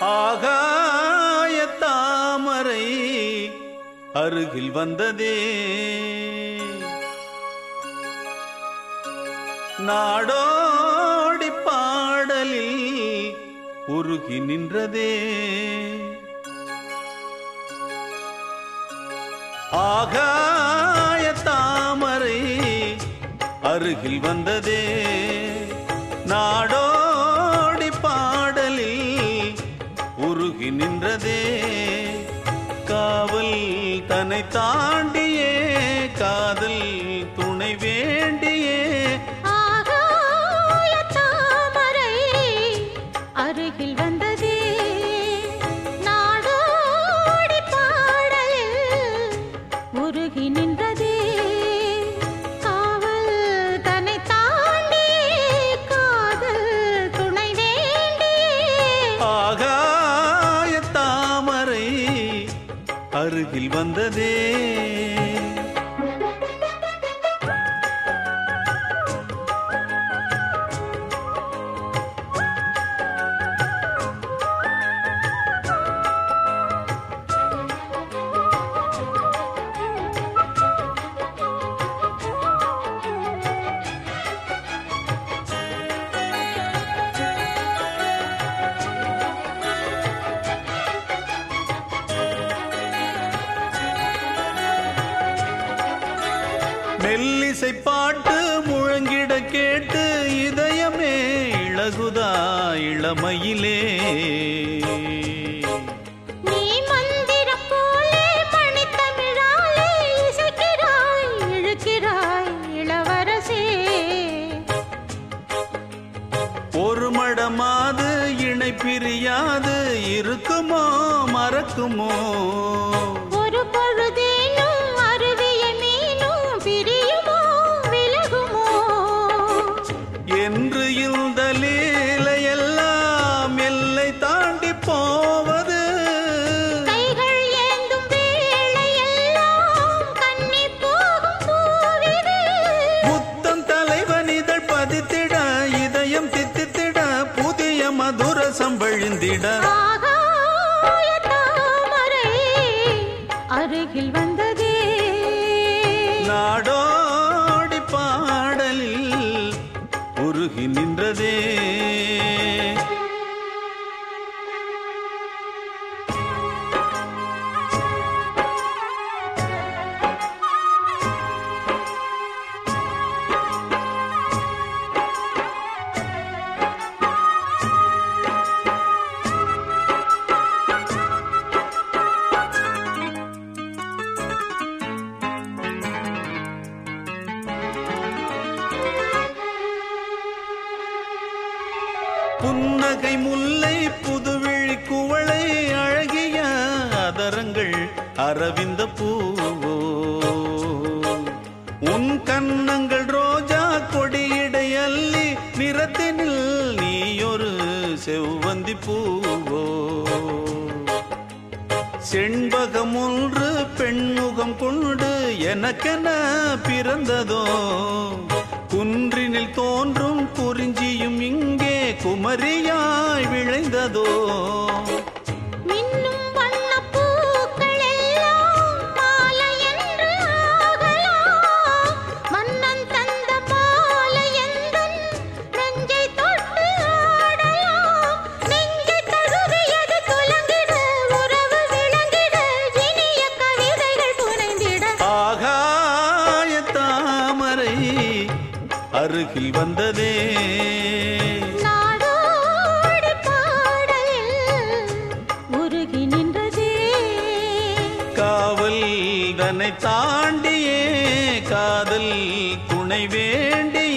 ஆகாய தாமரை அருகில் வந்ததே. நாடோடி பாடலில் உருகி நின்றதே. ஆகாய தாமரை அருகில் வந்ததே. நாடோ தாண்டி அருகில் வந்ததே. மெல்லிசை பாட்டு முழங்கிட கேட்டு இதயமே இழகுதா இளமையிலே. ஒரு மடமாது இணை பிரியாது இருக்குமோ மறக்குமோ? ஒரு பொழுதேனும் மதுர சம்பழிந்திட புன்னகை முல்லை புதுவிழி குவளை அழகிய அதரங்கள் அரவிந்த பூவோ உன் கன்னங்கள் ரோஜா கொடியிடை அள்ளி நிறத்தினில் ஒரு செவ்வந்தி பூவோ செண்பகம் ஒன்று பெண்முகம் கொண்டு எனக்கென பிறந்ததோ? குன்றினில் தோன்றும் குமரியாய் விளைந்ததோ? மின்னும் வண்ணப் காவல் தன்னை தாண்டியே காதல் துணை வேண்டி